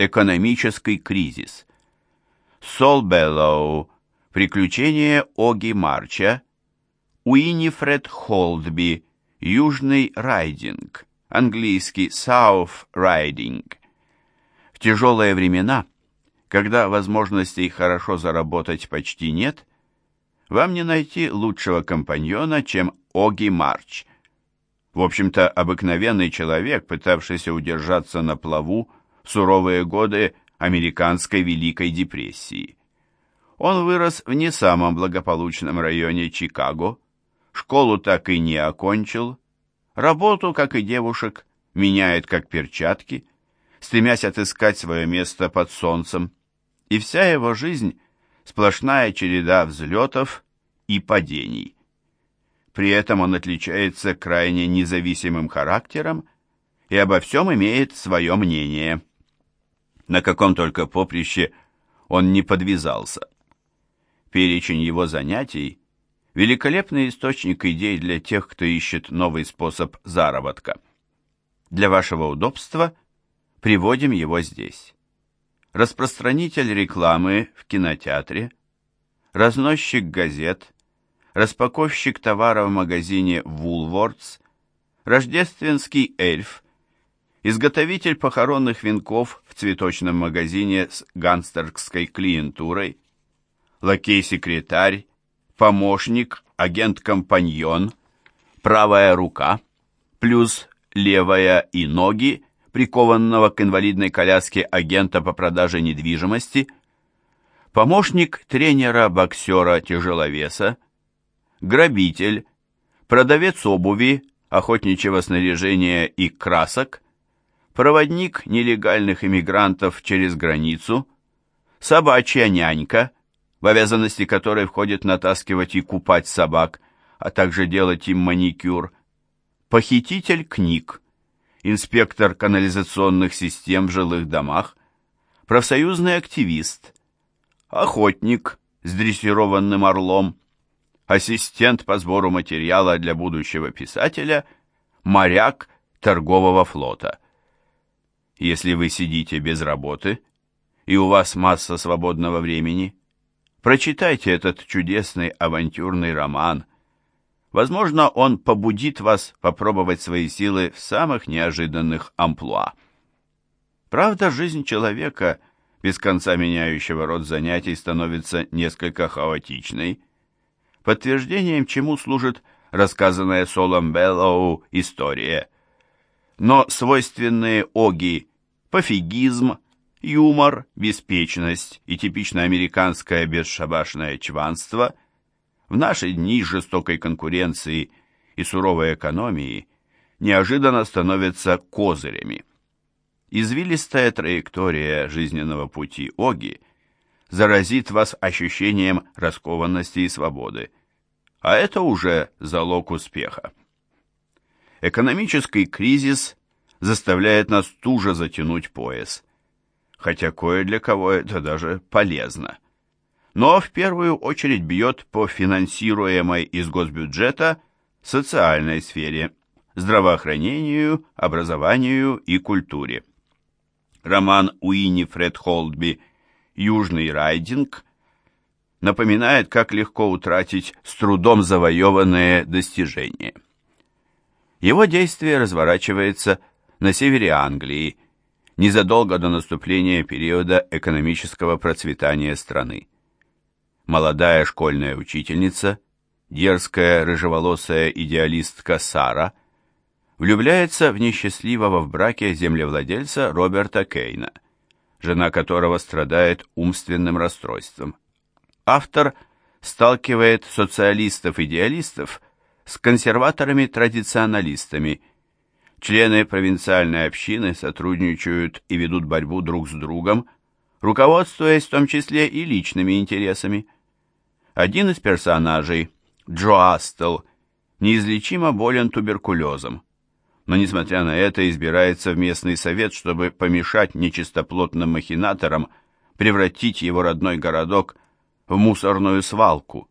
Экономический кризис. Сол Беллоу. Приключения Оги Марча. Уинифред Холтби. Южный райдинг. Английский South Riding. В тяжелые времена, когда возможностей хорошо заработать почти нет, вам не найти лучшего компаньона, чем Оги Марч. В общем-то, обыкновенный человек, пытавшийся удержаться на плаву суровые годы американской Великой депрессии. Он вырос в не самом благополучном районе Чикаго, школу так и не окончил, работу, как и девушек, меняет как перчатки, стремясь отыскать свое место под солнцем, и вся его жизнь – сплошная череда взлетов и падений. При этом он отличается крайне независимым характером и обо всем имеет свое мнение. На каком только поприще он не подвязался. Перечень его занятий – великолепный источник идей для тех, кто ищет новый способ заработка. Для вашего удобства приводим его здесь. Распространитель рекламы в кинотеатре, разносчик газет, распаковщик товара в магазине Woolworths, рождественский эльф, изготовитель похоронных венков в цветочном магазине с гангстерской клиентурой, лакей-секретарь, помощник, агент-компаньон, правая рука, плюс левая и ноги прикованного к инвалидной коляске агента по продаже недвижимости, помощник тренера-боксера-тяжеловеса, грабитель, продавец обуви, охотничьего снаряжения и красок, проводник нелегальных иммигрантов через границу, собачья нянька, в обязанности которой входит натаскивать и купать собак, а также делать им маникюр, похититель книг, инспектор канализационных систем в жилых домах, профсоюзный активист, охотник с дрессированным орлом, ассистент по сбору материала для будущего писателя, моряк торгового флота. Если вы сидите без работы, и у вас масса свободного времени, прочитайте этот чудесный авантюрный роман. Возможно, он побудит вас попробовать свои силы в самых неожиданных амплуа. Правда, жизнь человека, без конца меняющего род занятий, становится несколько хаотичной, подтверждением чему служит рассказанная Солом Беллоу история. Но свойственные Оги пофигизм, юмор, беспечность и типично американское бесшабашное чванство в наши дни жестокой конкуренции и суровой экономии неожиданно становятся козырями. Извилистая траектория жизненного пути Оги заразит вас ощущением раскованности и свободы а это уже залог успеха. Экономический кризис заставляет нас туже затянуть пояс, хотя кое для кого это даже полезно. Но в первую очередь бьет по финансируемой из госбюджета социальной сфере, здравоохранению, образованию и культуре. Роман Уинни Фред Холдби «Южный райдинг» напоминает, как легко утратить с трудом завоеванные достижения. Его действие разворачивается на севере Англии, незадолго до наступления периода экономического процветания страны. Молодая школьная учительница, дерзкая рыжеволосая идеалистка Сара, влюбляется в несчастливого в браке землевладельца Роберта Кейна, жена которого страдает умственным расстройством автор сталкивает социалистов-идеалистов с консерваторами-традиционалистами. Члены провинциальной общины сотрудничают и ведут борьбу друг с другом, руководствуясь в том числе и личными интересами. Один из персонажей, Джо Астел, неизлечимо болен туберкулезом, но, несмотря на это, избирается в местный совет, чтобы помешать нечистоплотным махинаторам превратить его родной городок в мусорную свалку.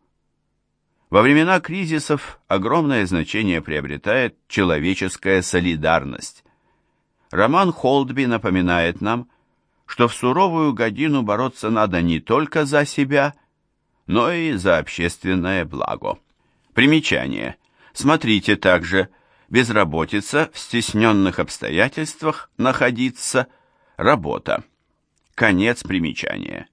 Во времена кризисов огромное значение приобретает человеческая солидарность. Роман Холдби напоминает нам, что в суровую годину бороться надо не только за себя, но и за общественное благо. Примечание. Смотрите также безработица в стесненных обстоятельствах находиться, работа. Конец примечания.